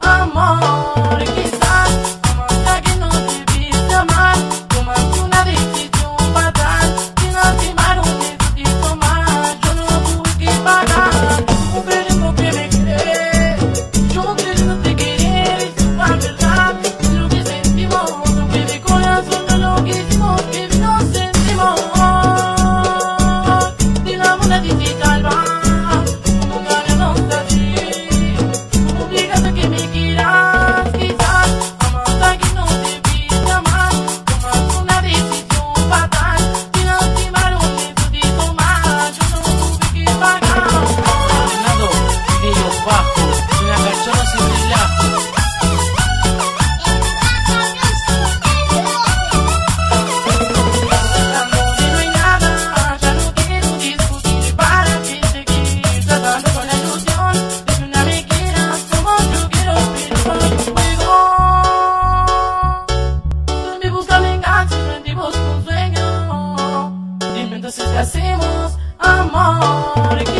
amor, quizás. nosotros hacemos amor.